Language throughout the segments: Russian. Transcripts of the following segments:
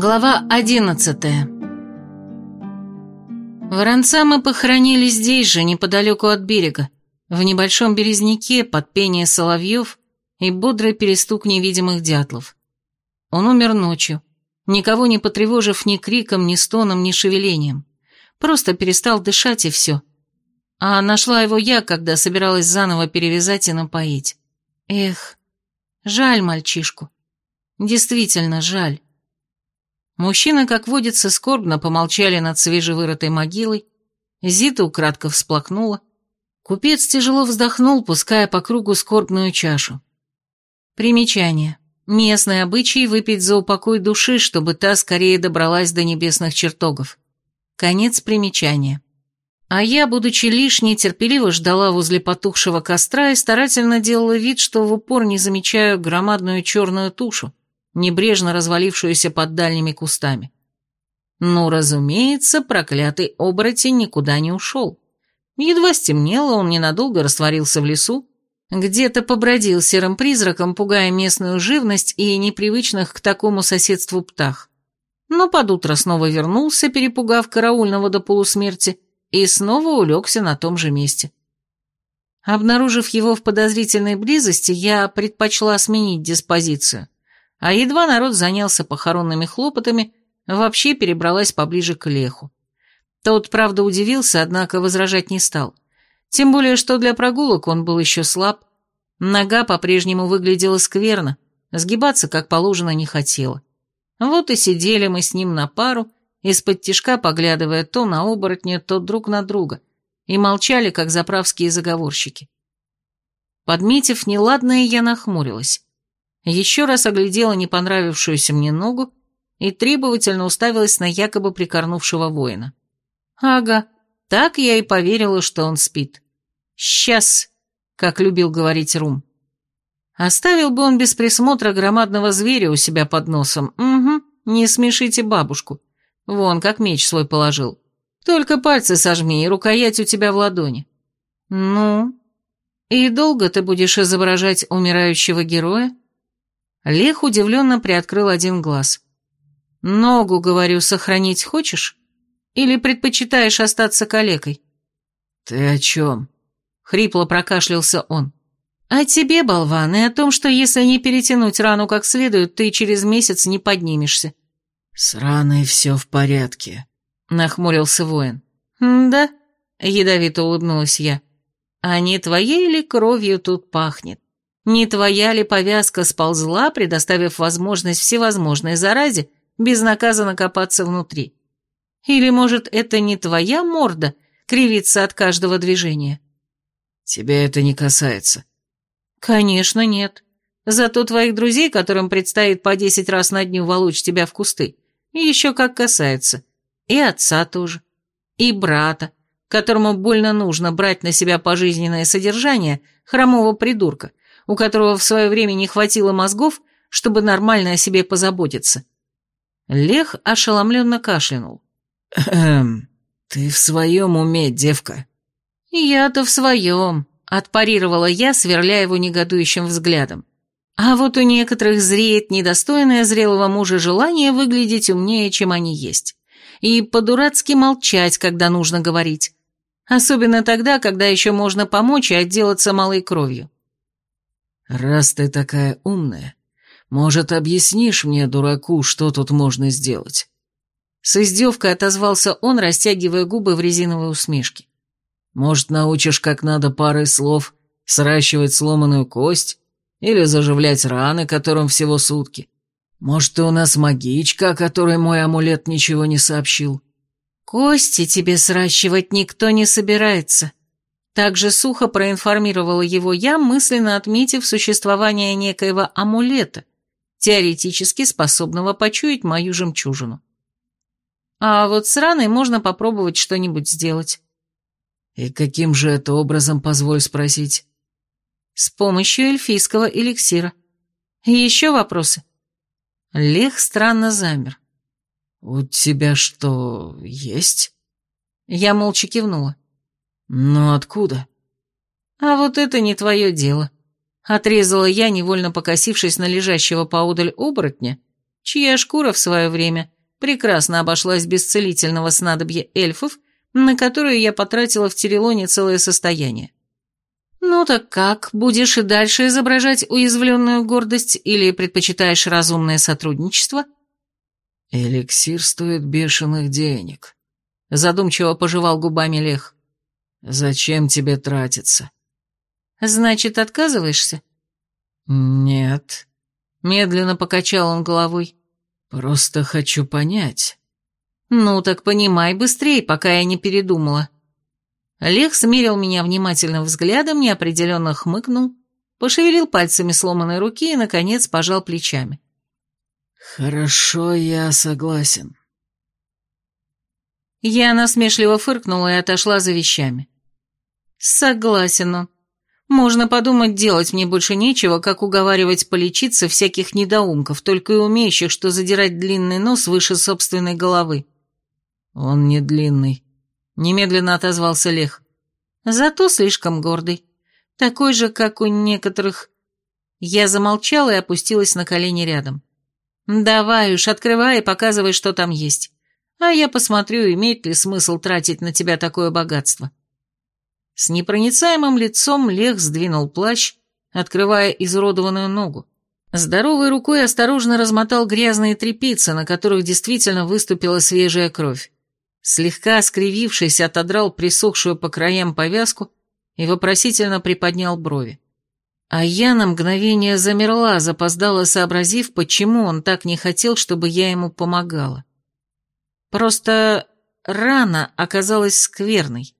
Глава одиннадцатая Воронца мы похоронили здесь же, неподалеку от берега, в небольшом березняке под пение соловьев и бодрый перестук невидимых дятлов. Он умер ночью, никого не потревожив ни криком, ни стоном, ни шевелением. Просто перестал дышать и все. А нашла его я, когда собиралась заново перевязать и напоить. Эх, жаль мальчишку. Действительно жаль. Мужчины, как водится, скорбно помолчали над свежевырытой могилой. Зита украдко всплакнула. Купец тяжело вздохнул, пуская по кругу скорбную чашу. Примечание. Местный обычай выпить за упокой души, чтобы та скорее добралась до небесных чертогов. Конец примечания. А я, будучи лишней, терпеливо ждала возле потухшего костра и старательно делала вид, что в упор не замечаю громадную черную тушу, небрежно развалившуюся под дальними кустами. Ну, разумеется, проклятый оборотень никуда не ушел. Едва стемнело, он ненадолго растворился в лесу, где-то побродил серым призраком, пугая местную живность и непривычных к такому соседству птах. Но под утро снова вернулся, перепугав караульного до полусмерти, и снова улегся на том же месте. Обнаружив его в подозрительной близости, я предпочла сменить диспозицию а едва народ занялся похоронными хлопотами, вообще перебралась поближе к Леху. Тот, правда, удивился, однако возражать не стал. Тем более, что для прогулок он был еще слаб, нога по-прежнему выглядела скверно, сгибаться, как положено, не хотела. Вот и сидели мы с ним на пару, из-под тишка поглядывая то на оборотня, то друг на друга, и молчали, как заправские заговорщики. Подметив неладное, я нахмурилась еще раз оглядела не понравившуюся мне ногу и требовательно уставилась на якобы прикорнувшего воина. Ага, так я и поверила, что он спит. «Сейчас», как любил говорить Рум. Оставил бы он без присмотра громадного зверя у себя под носом. Угу, не смешите бабушку. Вон, как меч свой положил. Только пальцы сожми, и рукоять у тебя в ладони. Ну, и долго ты будешь изображать умирающего героя? Лех удивленно приоткрыл один глаз. «Ногу, говорю, сохранить хочешь? Или предпочитаешь остаться калекой?» «Ты о чем?» — хрипло прокашлялся он. «О тебе, болван, и о том, что если не перетянуть рану как следует, ты через месяц не поднимешься». «С раной все в порядке», — нахмурился воин. «Да?» — ядовито улыбнулась я. «А не твоей ли кровью тут пахнет?» Не твоя ли повязка сползла, предоставив возможность всевозможной заразе безнаказанно копаться внутри? Или, может, это не твоя морда кривится от каждого движения? Тебя это не касается. Конечно, нет. Зато твоих друзей, которым предстоит по десять раз на дню волочь тебя в кусты, еще как касается. И отца тоже. И брата, которому больно нужно брать на себя пожизненное содержание хромого придурка, у которого в свое время не хватило мозгов, чтобы нормально о себе позаботиться. Лех ошеломленно кашлянул. «Эм, ты в своем уме, девка?» «Я-то в своем», — отпарировала я, сверля его негодующим взглядом. А вот у некоторых зреет недостойное зрелого мужа желание выглядеть умнее, чем они есть. И по-дурацки молчать, когда нужно говорить. Особенно тогда, когда еще можно помочь и отделаться малой кровью. «Раз ты такая умная, может, объяснишь мне, дураку, что тут можно сделать?» С издевкой отозвался он, растягивая губы в резиновой усмешке. «Может, научишь, как надо парой слов сращивать сломанную кость или заживлять раны, которым всего сутки? Может, ты у нас магичка, о которой мой амулет ничего не сообщил?» «Кости тебе сращивать никто не собирается», также сухо проинформировала его я, мысленно отметив существование некоего амулета, теоретически способного почуять мою жемчужину. А вот с раной можно попробовать что-нибудь сделать. И каким же это образом, позволь спросить? С помощью эльфийского эликсира. Еще вопросы? Лех странно замер. «У тебя что, есть?» Я молча кивнула. «Но откуда?» «А вот это не твое дело», — отрезала я, невольно покосившись на лежащего поодаль оборотня, чья шкура в свое время прекрасно обошлась без целительного снадобья эльфов, на которую я потратила в Терелоне целое состояние. «Ну так как, будешь и дальше изображать уязвленную гордость или предпочитаешь разумное сотрудничество?» «Эликсир стоит бешеных денег», — задумчиво пожевал губами Лех. «Зачем тебе тратиться?» «Значит, отказываешься?» «Нет», — медленно покачал он головой. «Просто хочу понять». «Ну так понимай быстрее, пока я не передумала». Лех смерил меня внимательным взглядом, неопределенно хмыкнул, пошевелил пальцами сломанной руки и, наконец, пожал плечами. «Хорошо, я согласен». Я насмешливо фыркнула и отошла за вещами. «Согласен он. Можно подумать, делать мне больше нечего, как уговаривать полечиться всяких недоумков, только и умеющих, что задирать длинный нос выше собственной головы». «Он не длинный», Немедленно отозвался Лех. Зато слишком гордый. Такой же, как у некоторых... Я замолчала и опустилась на колени рядом. «Давай уж, открывай и показывай, что там есть. А я посмотрю, имеет ли смысл тратить на тебя такое богатство». С непроницаемым лицом Лех сдвинул плащ, открывая изуродованную ногу. Здоровой рукой осторожно размотал грязные тряпицы, на которых действительно выступила свежая кровь. Слегка скривившись, отодрал присохшую по краям повязку и вопросительно приподнял брови. А я на мгновение замерла, запоздала, сообразив, почему он так не хотел, чтобы я ему помогала. Просто рана оказалась скверной.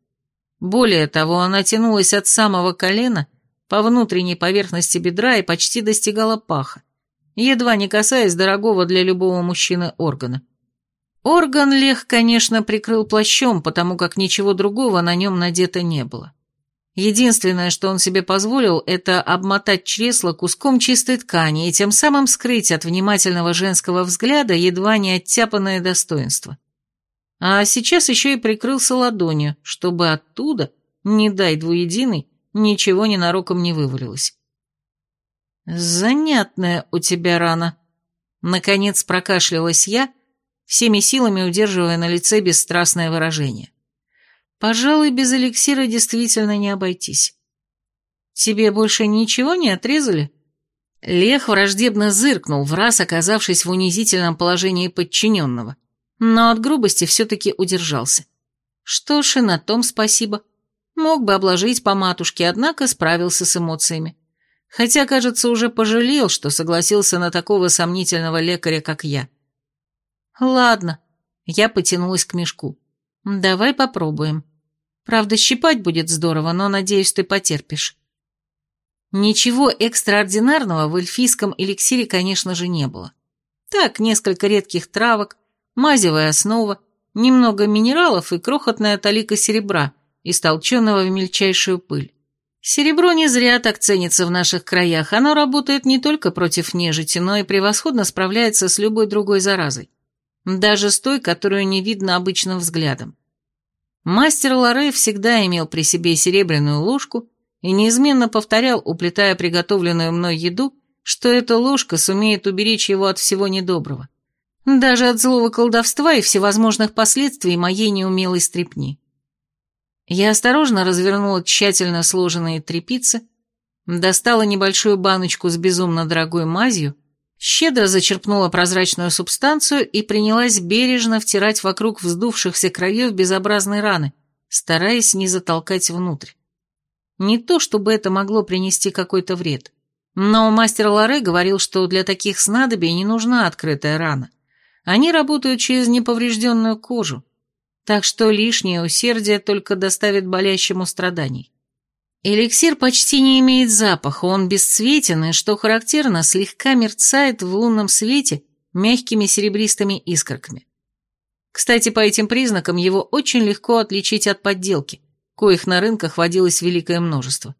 Более того, она тянулась от самого колена по внутренней поверхности бедра и почти достигала паха, едва не касаясь дорогого для любого мужчины органа. Орган Лех, конечно, прикрыл плащом, потому как ничего другого на нем надето не было. Единственное, что он себе позволил, это обмотать чресло куском чистой ткани и тем самым скрыть от внимательного женского взгляда едва не оттяпанное достоинство. А сейчас еще и прикрылся ладонью, чтобы оттуда, не дай двуединый, ничего ненароком не вывалилось. «Занятная у тебя рана», — наконец прокашлялась я, всеми силами удерживая на лице бесстрастное выражение. «Пожалуй, без эликсира действительно не обойтись. Тебе больше ничего не отрезали?» Лех враждебно зыркнул, в раз оказавшись в унизительном положении подчиненного, но от грубости все-таки удержался. Что ж, и на том спасибо. Мог бы обложить по матушке, однако справился с эмоциями. Хотя, кажется, уже пожалел, что согласился на такого сомнительного лекаря, как я. «Ладно». Я потянулась к мешку. «Давай попробуем. Правда, щипать будет здорово, но, надеюсь, ты потерпишь». Ничего экстраординарного в эльфийском эликсире, конечно же, не было. Так, несколько редких травок, мазевая основа, немного минералов и крохотная талика серебра, истолченного в мельчайшую пыль. Серебро не зря так ценится в наших краях, оно работает не только против нежити, но и превосходно справляется с любой другой заразой даже с той, которую не видно обычным взглядом. Мастер Лоре всегда имел при себе серебряную ложку и неизменно повторял, уплетая приготовленную мной еду, что эта ложка сумеет уберечь его от всего недоброго. Даже от злого колдовства и всевозможных последствий моей неумелой стрепни. Я осторожно развернула тщательно сложенные трепицы, достала небольшую баночку с безумно дорогой мазью, щедро зачерпнула прозрачную субстанцию и принялась бережно втирать вокруг вздувшихся краев безобразной раны, стараясь не затолкать внутрь. Не то, чтобы это могло принести какой-то вред, но мастер Лоре говорил, что для таких снадобий не нужна открытая рана. Они работают через неповрежденную кожу, так что лишнее усердие только доставит болящему страданий. Эликсир почти не имеет запаха, он бесцветен и, что характерно, слегка мерцает в лунном свете мягкими серебристыми искорками. Кстати, по этим признакам его очень легко отличить от подделки, коих на рынках водилось великое множество.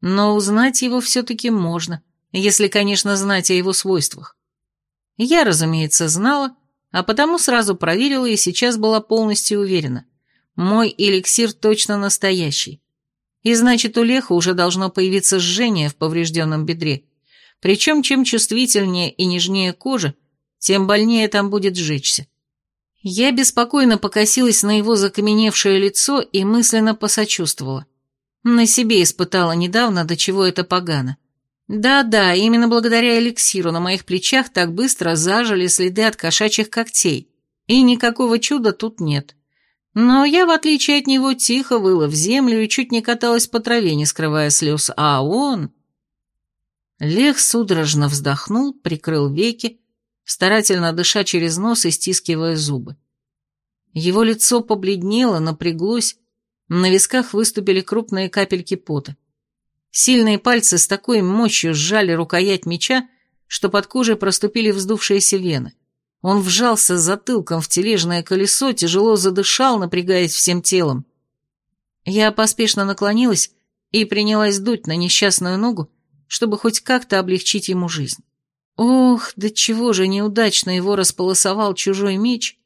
Но узнать его все-таки можно, если, конечно, знать о его свойствах. Я, разумеется, знала, а потому сразу проверила и сейчас была полностью уверена. Мой эликсир точно настоящий. И значит, у Леха уже должно появиться жжение в поврежденном бедре. Причем, чем чувствительнее и нежнее кожа, тем больнее там будет сжечься. Я беспокойно покосилась на его закаменевшее лицо и мысленно посочувствовала. На себе испытала недавно, до чего это погано. Да-да, именно благодаря эликсиру на моих плечах так быстро зажили следы от кошачьих когтей, и никакого чуда тут нет. Но я, в отличие от него, тихо выла в землю и чуть не каталась по траве, не скрывая слез, а он... Лех судорожно вздохнул, прикрыл веки, старательно дыша через нос и стискивая зубы. Его лицо побледнело, напряглось, на висках выступили крупные капельки пота. Сильные пальцы с такой мощью сжали рукоять меча, что под кожей проступили вздувшиеся вены. Он вжался затылком в тележное колесо, тяжело задышал, напрягаясь всем телом. Я поспешно наклонилась и принялась дуть на несчастную ногу, чтобы хоть как-то облегчить ему жизнь. Ох, да чего же неудачно его располосовал чужой меч.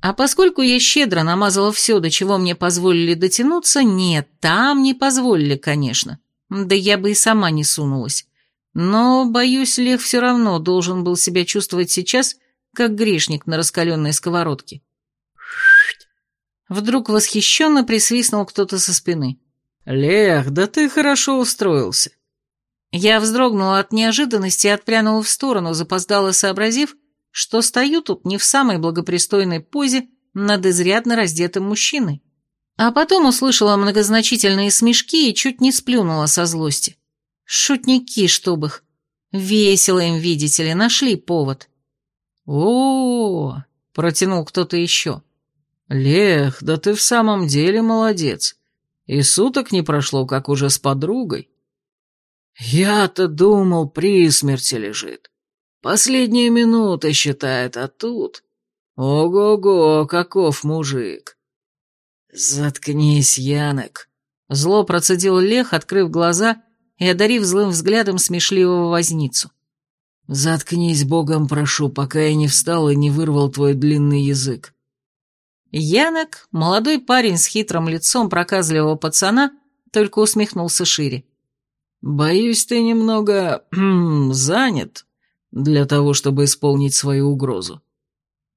А поскольку я щедро намазала все, до чего мне позволили дотянуться, нет, там не позволили, конечно. Да я бы и сама не сунулась. Но, боюсь, Лев все равно должен был себя чувствовать сейчас, как грешник на раскаленной сковородке. Вдруг восхищенно присвистнул кто-то со спины. «Лех, да ты хорошо устроился. Я вздрогнула от неожиданности и отпрянула в сторону, запоздало сообразив, что стою тут не в самой благопристойной позе над изрядно раздетым мужчиной. А потом услышала многозначительные смешки и чуть не сплюнула со злости. Шутники, чтоб их. Весело им, видите ли, нашли повод. О, протянул кто-то еще. «Лех, да ты в самом деле молодец. И суток не прошло, как уже с подругой». «Я-то думал, при смерти лежит. Последние минуты считает, а тут... Ого-го, каков мужик!» «Заткнись, Янок!» Зло процедил Лех, открыв глаза и одарив злым взглядом смешливого возницу. «Заткнись, богом прошу, пока я не встал и не вырвал твой длинный язык». Янок, молодой парень с хитрым лицом проказливого пацана, только усмехнулся шире. «Боюсь, ты немного... занят для того, чтобы исполнить свою угрозу».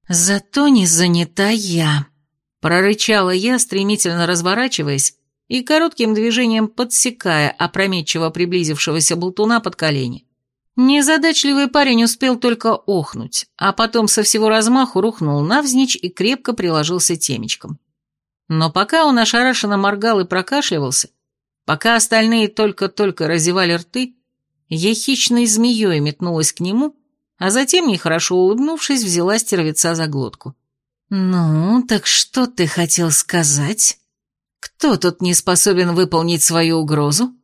«Зато не занята я», — прорычала я, стремительно разворачиваясь и коротким движением подсекая опрометчиво приблизившегося болтуна под колени. Незадачливый парень успел только охнуть, а потом со всего размаху рухнул навзничь и крепко приложился темечком. Но пока он ошарашенно моргал и прокашливался, Пока остальные только-только разевали рты, я хищной змеей метнулась к нему, а затем, нехорошо улыбнувшись, взяла стервеца за глотку. «Ну, так что ты хотел сказать? Кто тут не способен выполнить свою угрозу?»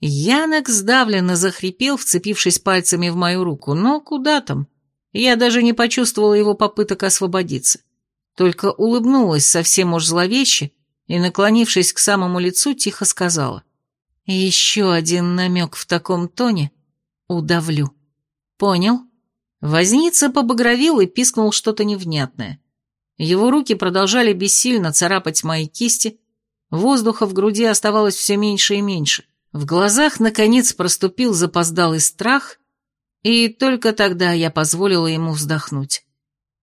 Янок сдавленно захрипел, вцепившись пальцами в мою руку, но куда там? Я даже не почувствовала его попыток освободиться. Только улыбнулась совсем уж зловеще и, наклонившись к самому лицу, тихо сказала. «Еще один намек в таком тоне удавлю. Понял?» Возница побагровил и пискнул что-то невнятное. Его руки продолжали бессильно царапать мои кисти, воздуха в груди оставалось все меньше и меньше. В глазах, наконец, проступил запоздалый страх, и только тогда я позволила ему вздохнуть.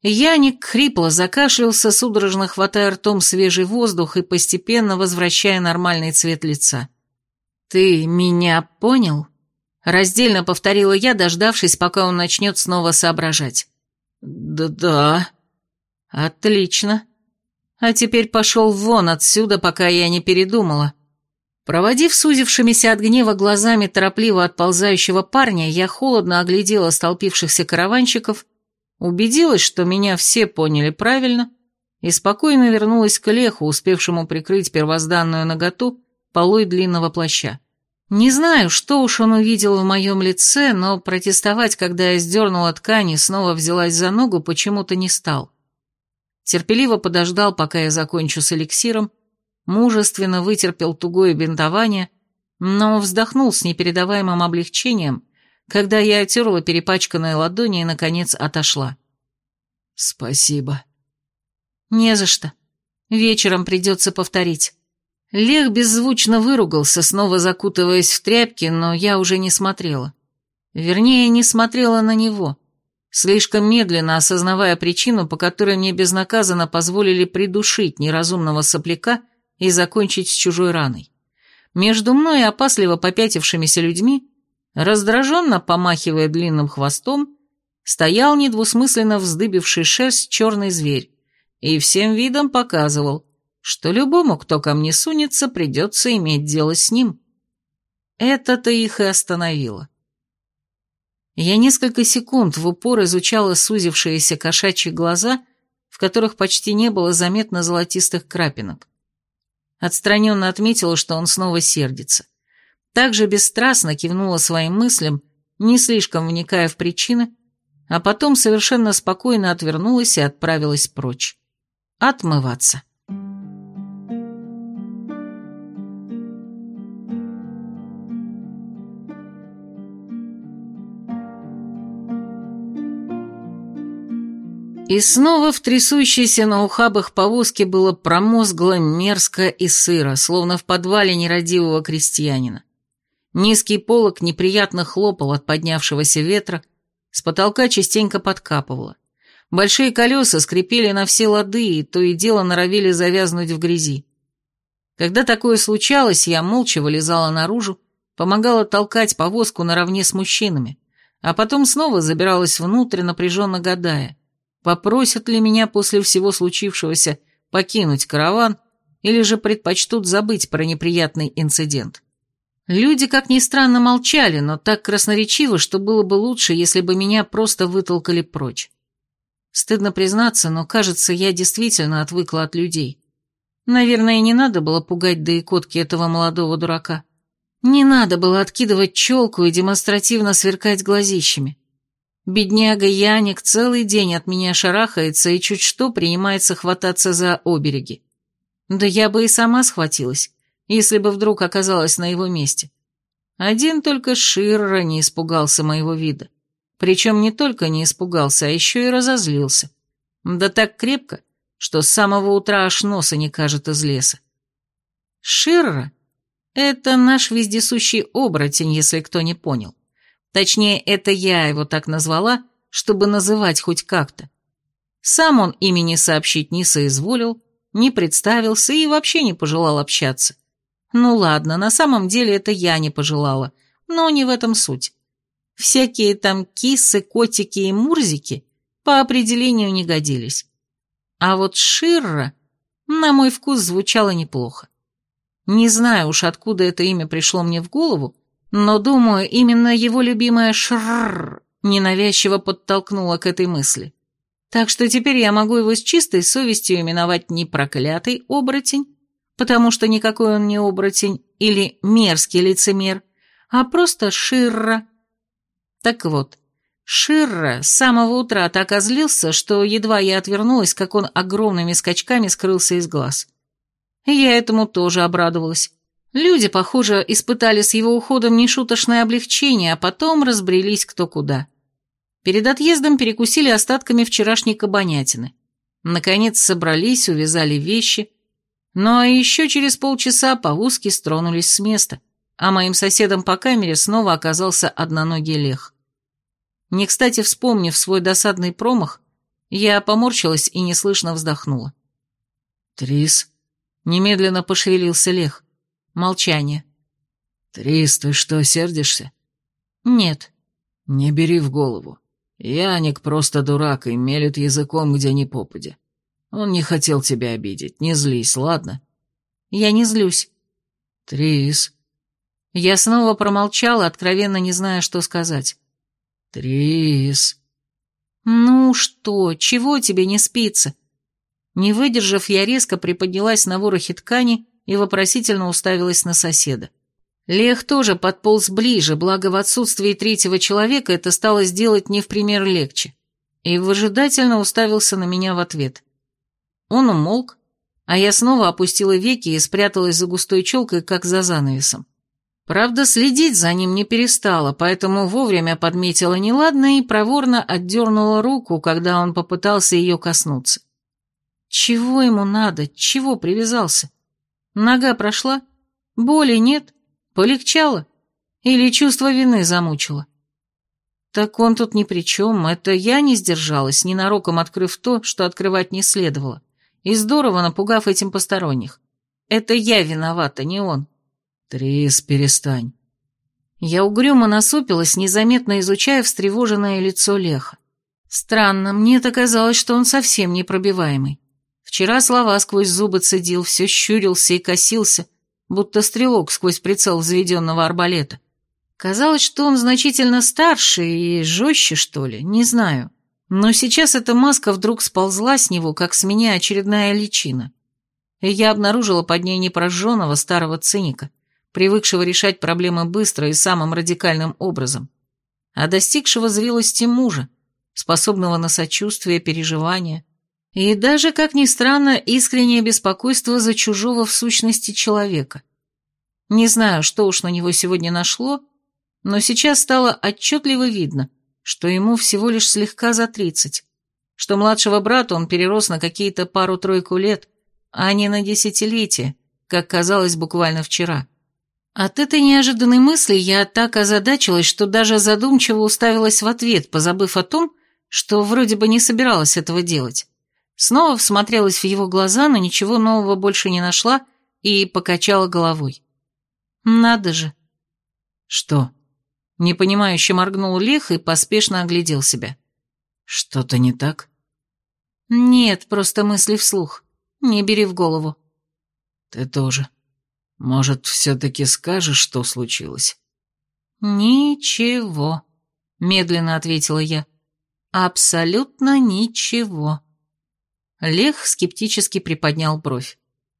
Яник хрипло закашлялся, судорожно хватая ртом свежий воздух и постепенно возвращая нормальный цвет лица. «Ты меня понял?» Раздельно повторила я, дождавшись, пока он начнет снова соображать. «Да-да». «Отлично. А теперь пошел вон отсюда, пока я не передумала». Проводив сузившимися от гнева глазами торопливо отползающего парня, я холодно оглядела столпившихся караванщиков убедилась, что меня все поняли правильно, и спокойно вернулась к Леху, успевшему прикрыть первозданную наготу полой длинного плаща. Не знаю, что уж он увидел в моем лице, но протестовать, когда я сдернула ткань и снова взялась за ногу, почему-то не стал. Терпеливо подождал, пока я закончу с эликсиром, мужественно вытерпел тугое бинтование, но вздохнул с непередаваемым облегчением когда я отерла перепачканные ладони и, наконец, отошла. «Спасибо». «Не за что. Вечером придется повторить». Лех беззвучно выругался, снова закутываясь в тряпки, но я уже не смотрела. Вернее, не смотрела на него. слишком медленно осознавая причину, по которой мне безнаказанно позволили придушить неразумного сопляка и закончить с чужой раной. Между мной и опасливо попятившимися людьми, раздраженно помахивая длинным хвостом, стоял недвусмысленно вздыбивший шерсть черный зверь и всем видом показывал, что любому, кто ко мне сунется, придется иметь дело с ним. Это-то их и остановило. Я несколько секунд в упор изучала сузившиеся кошачьи глаза, в которых почти не было заметно золотистых крапинок. Отстраненно отметила, что он снова сердится. Также бесстрастно кивнула своим мыслям, не слишком вникая в причины, а потом совершенно спокойно отвернулась и отправилась прочь. Отмываться. И снова в трясущейся на ухабах повозке было промозгло, мерзко и сыро, словно в подвале нерадивого крестьянина. Низкий полог неприятно хлопал от поднявшегося ветра, с потолка частенько подкапывало. Большие колеса скрипели на все лады и то и дело норовили завязнуть в грязи. Когда такое случалось, я молча вылезала наружу, помогала толкать повозку наравне с мужчинами, а потом снова забиралась внутрь, напряженно гадая, попросят ли меня после всего случившегося покинуть караван или же предпочтут забыть про неприятный инцидент. Люди, как ни странно, молчали, но так красноречиво, что было бы лучше, если бы меня просто вытолкали прочь. Стыдно признаться, но, кажется, я действительно отвыкла от людей. Наверное, не надо было пугать да и котки этого молодого дурака. Не надо было откидывать челку и демонстративно сверкать глазищами. Бедняга Яник целый день от меня шарахается и чуть что принимается хвататься за обереги. Да я бы и сама схватилась если бы вдруг оказалась на его месте. Один только Ширра не испугался моего вида. Причем не только не испугался, а еще и разозлился. Да так крепко, что с самого утра аж носа не кажет из леса. Ширра — это наш вездесущий оборотень, если кто не понял. Точнее, это я его так назвала, чтобы называть хоть как-то. Сам он имени сообщить не соизволил, не представился и вообще не пожелал общаться. Ну ладно, на самом деле это я не пожелала, но не в этом суть. Всякие там кисы, котики и мурзики по определению не годились. А вот Ширра, на мой вкус, звучало неплохо. Не знаю уж, откуда это имя пришло мне в голову, но, думаю, именно его любимая Шрррр ненавязчиво подтолкнула к этой мысли. Так что теперь я могу его с чистой совестью именовать не проклятый оборотень, потому что никакой он не оборотень или мерзкий лицемер, а просто Ширра. Так вот, Ширра с самого утра так озлился, что едва я отвернулась, как он огромными скачками скрылся из глаз. Я этому тоже обрадовалась. Люди, похоже, испытали с его уходом нешуточное облегчение, а потом разбрелись кто куда. Перед отъездом перекусили остатками вчерашней кабанятины. Наконец собрались, увязали вещи, ну а еще через полчаса повозки стронулись с места, а моим соседом по камере снова оказался одноногий лех. Не кстати вспомнив свой досадный промах, я поморщилась и неслышно вздохнула. «Трис?» — немедленно пошевелился лех. Молчание. «Трис, ты что, сердишься?» «Нет». «Не бери в голову. Яник просто дурак и мелет языком, где ни попадя. Он не хотел тебя обидеть. Не злись, ладно?» «Я не злюсь». «Трис». Я снова промолчала, откровенно не зная, что сказать. «Трис». «Ну что, чего тебе не спится?» Не выдержав, я резко приподнялась на ворохе ткани и вопросительно уставилась на соседа. Лех тоже подполз ближе, благо в отсутствии третьего человека это стало сделать не в пример легче, и выжидательно уставился на меня в ответ. Он умолк, а я снова опустила веки и спряталась за густой челкой, как за занавесом. Правда, следить за ним не перестала, поэтому вовремя подметила неладное и проворно отдернула руку, когда он попытался ее коснуться. Чего ему надо? Чего привязался? Нога прошла? Боли нет? Полегчало? Или чувство вины замучило? Так он тут ни при чем, это я не сдержалась, ненароком открыв то, что открывать не следовало, и здорово напугав этим посторонних. Это я виновата, не он. Трис, перестань. Я угрюмо насупилась, незаметно изучая встревоженное лицо Леха. Странно, мне-то казалось, что он совсем непробиваемый. Вчера слова сквозь зубы цедил, все щурился и косился, будто стрелок сквозь прицел заведенного арбалета. Казалось, что он значительно старше и жестче, что ли, не знаю. Но сейчас эта маска вдруг сползла с него, как с меня очередная личина. И я обнаружила под ней непрожженного старого циника, привыкшего решать проблемы быстро и самым радикальным образом, а достигшего зрелости мужа, способного на сочувствие, переживания и даже, как ни странно, искреннее беспокойство за чужого в сущности человека. Не знаю, что уж на него сегодня нашло, но сейчас стало отчетливо видно, что ему всего лишь слегка за тридцать, что младшего брата он перерос на какие-то пару-тройку лет, а не на десятилетие, как казалось буквально вчера. От этой неожиданной мысли я так озадачилась, что даже задумчиво уставилась в ответ, позабыв о том, что вроде бы не собиралась этого делать. Снова всмотрелась в его глаза, но ничего нового больше не нашла и покачала головой. «Надо же!» «Что?» Непонимающе моргнул Лех и поспешно оглядел себя. «Что-то не так?» «Нет, просто мысли вслух. Не бери в голову». «Ты тоже. Может, все-таки скажешь, что случилось?» «Ничего», — медленно ответила я. «Абсолютно ничего». Лех скептически приподнял бровь.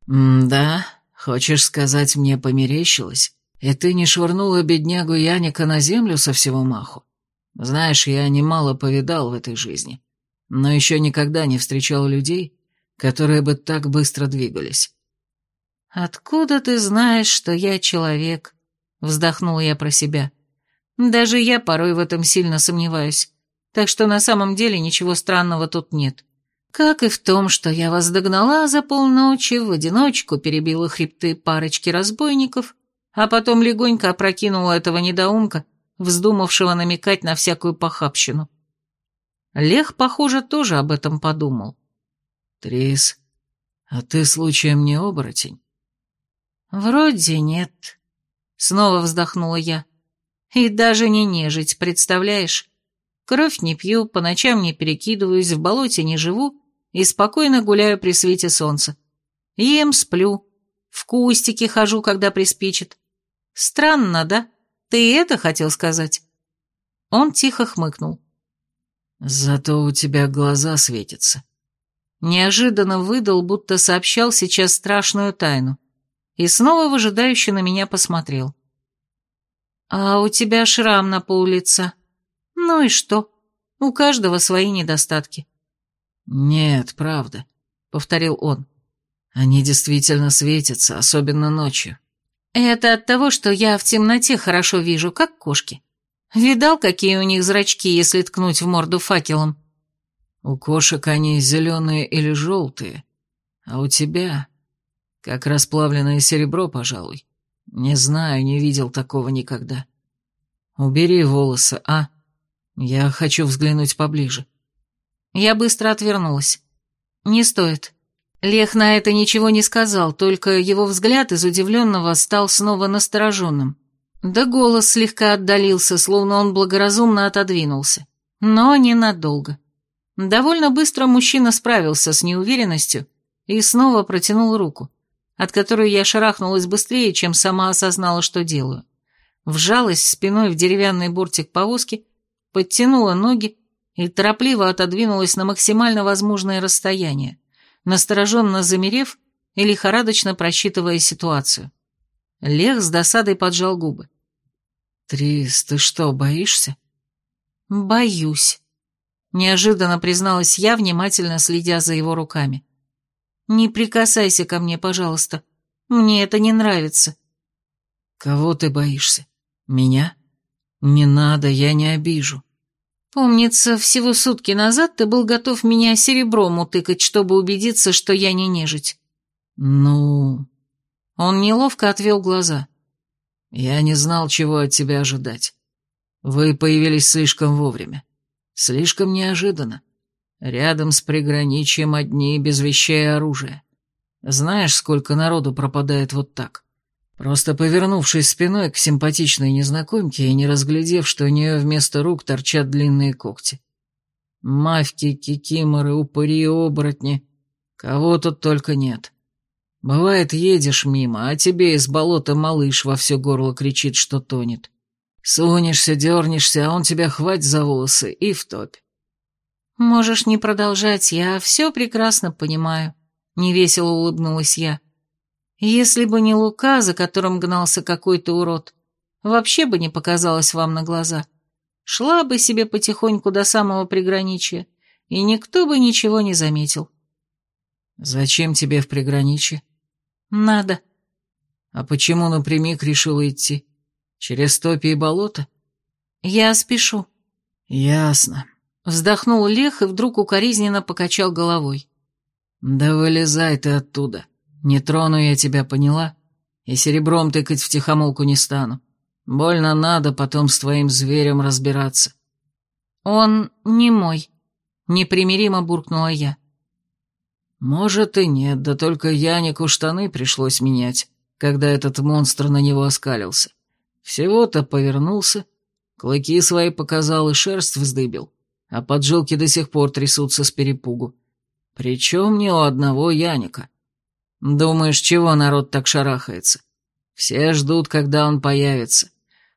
«Да, хочешь сказать, мне померещилось?» И ты не швырнула беднягу Яника на землю со всего маху? Знаешь, я немало повидал в этой жизни, но еще никогда не встречал людей, которые бы так быстро двигались. «Откуда ты знаешь, что я человек?» — вздохнула я про себя. «Даже я порой в этом сильно сомневаюсь, так что на самом деле ничего странного тут нет. Как и в том, что я вас догнала за полночи, в одиночку перебила хребты парочки разбойников а потом легонько опрокинула этого недоумка, вздумавшего намекать на всякую похабщину. Лех, похоже, тоже об этом подумал. «Трис, а ты случаем не оборотень?» «Вроде нет», — снова вздохнула я. «И даже не нежить, представляешь? Кровь не пью, по ночам не перекидываюсь, в болоте не живу и спокойно гуляю при свете солнца. Ем, сплю, в кустики хожу, когда приспичит. Странно, да? Ты это хотел сказать?» Он тихо хмыкнул. «Зато у тебя глаза светятся». Неожиданно выдал, будто сообщал сейчас страшную тайну. И снова выжидающе на меня посмотрел. «А у тебя шрам на пол лица. Ну и что? У каждого свои недостатки». «Нет, правда», — повторил он. «Они действительно светятся, особенно ночью. Это от того, что я в темноте хорошо вижу, как кошки. Видал, какие у них зрачки, если ткнуть в морду факелом? У кошек они зеленые или желтые, а у тебя как расплавленное серебро, пожалуй. Не знаю, не видел такого никогда. Убери волосы, а? Я хочу взглянуть поближе. Я быстро отвернулась. Не стоит. Лех на это ничего не сказал, только его взгляд из удивленного стал снова настороженным. Да голос слегка отдалился, словно он благоразумно отодвинулся. Но ненадолго. Довольно быстро мужчина справился с неуверенностью и снова протянул руку, от которой я шарахнулась быстрее, чем сама осознала, что делаю. Вжалась спиной в деревянный бортик повозки, подтянула ноги и торопливо отодвинулась на максимально возможное расстояние настороженно замерев и лихорадочно просчитывая ситуацию. Лех с досадой поджал губы. «Трис, ты что, боишься?» «Боюсь», — неожиданно призналась я, внимательно следя за его руками. «Не прикасайся ко мне, пожалуйста. Мне это не нравится». «Кого ты боишься? Меня? Не надо, я не обижу». Помнится, всего сутки назад ты был готов меня серебром утыкать, чтобы убедиться, что я не нежить. Ну... Он неловко отвел глаза. Я не знал, чего от тебя ожидать. Вы появились слишком вовремя. Слишком неожиданно. Рядом с приграничьем одни без вещей и оружия. Знаешь, сколько народу пропадает вот так? Просто повернувшись спиной к симпатичной незнакомке и не разглядев, что у нее вместо рук торчат длинные когти. Мавки, кикиморы, упыри, оборотни. Кого тут только нет. Бывает, едешь мимо, а тебе из болота малыш во все горло кричит, что тонет. Сунешься, дернешься, а он тебя хвать за волосы и в топь. «Можешь не продолжать, я все прекрасно понимаю», — невесело улыбнулась я. «Если бы не Лука, за которым гнался какой-то урод, вообще бы не показалось вам на глаза. Шла бы себе потихоньку до самого приграничья, и никто бы ничего не заметил». «Зачем тебе в приграничье?» «Надо». «А почему напрямик решила идти?» Через топи и болото? Я спешу. Ясно. Вздохнул Лех и вдруг укоризненно покачал головой. Да вылезай ты оттуда. Не трону я тебя, поняла? И серебром тыкать в тихомолку не стану. Больно надо потом с твоим зверем разбираться. Он не мой. Непримиримо буркнула я. Может и нет, да только Янику штаны пришлось менять, когда этот монстр на него оскалился. Всего-то повернулся, клыки свои показал и шерсть вздыбил, а поджилки до сих пор трясутся с перепугу. Причем не у одного Яника. Думаешь, чего народ так шарахается? Все ждут, когда он появится.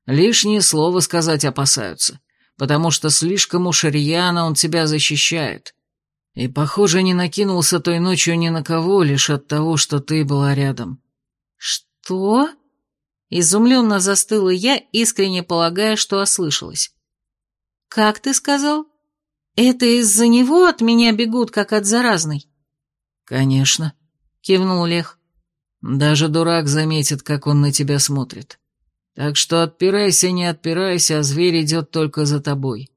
Лишнее слово сказать опасаются, потому что слишком уж рьяно он тебя защищает. И, похоже, не накинулся той ночью ни на кого, лишь от того, что ты была рядом. «Что?» Изумленно застыла я, искренне полагая, что ослышалась. «Как ты сказал? Это из-за него от меня бегут, как от заразной?» «Конечно», — кивнул Лех. «Даже дурак заметит, как он на тебя смотрит. Так что отпирайся, не отпирайся, а зверь идет только за тобой.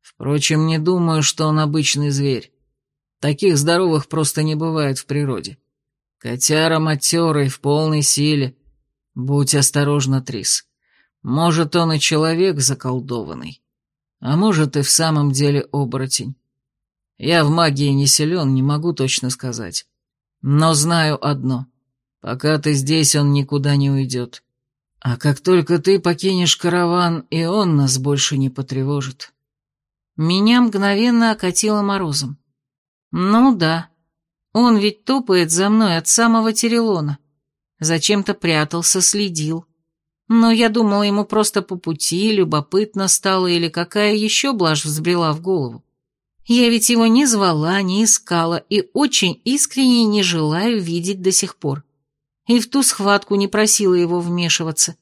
Впрочем, не думаю, что он обычный зверь. Таких здоровых просто не бывает в природе. Котяра матерый, в полной силе, «Будь осторожна, Трис. Может, он и человек заколдованный, а может, и в самом деле оборотень. Я в магии не силен, не могу точно сказать. Но знаю одно. Пока ты здесь, он никуда не уйдет. А как только ты покинешь караван, и он нас больше не потревожит». Меня мгновенно окатило морозом. «Ну да, он ведь топает за мной от самого Терелона. Зачем-то прятался, следил. Но я думала, ему просто по пути, любопытно стало, или какая еще блажь взбрела в голову. Я ведь его не звала, не искала, и очень искренне не желаю видеть до сих пор. И в ту схватку не просила его вмешиваться.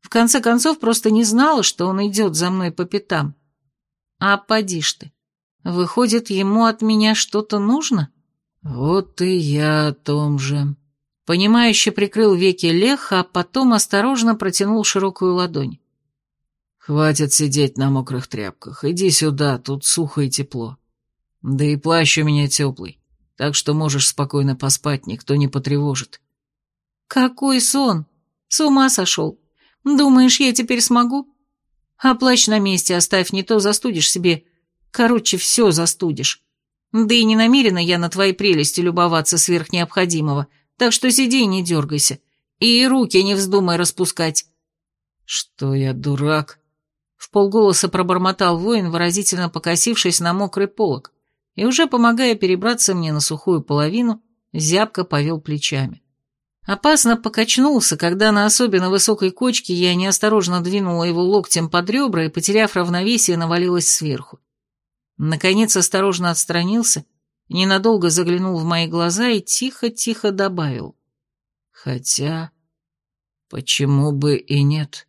В конце концов, просто не знала, что он идет за мной по пятам. А поди ж ты. Выходит, ему от меня что-то нужно? Вот и я о том же. Понимающе прикрыл веки Леха, а потом осторожно протянул широкую ладонь. «Хватит сидеть на мокрых тряпках. Иди сюда, тут сухо и тепло. Да и плащ у меня теплый, так что можешь спокойно поспать, никто не потревожит». «Какой сон! С ума сошел! Думаешь, я теперь смогу? А плащ на месте оставь, не то застудишь себе. Короче, все застудишь. Да и не намерена я на твои прелести любоваться сверх необходимого» так что сиди и не дергайся. И руки не вздумай распускать». «Что я, дурак?» В полголоса пробормотал воин, выразительно покосившись на мокрый полог, и уже помогая перебраться мне на сухую половину, зябко повел плечами. Опасно покачнулся, когда на особенно высокой кочке я неосторожно двинула его локтем под ребра и, потеряв равновесие, навалилась сверху. Наконец осторожно отстранился ненадолго заглянул в мои глаза и тихо-тихо добавил. Хотя, почему бы и нет?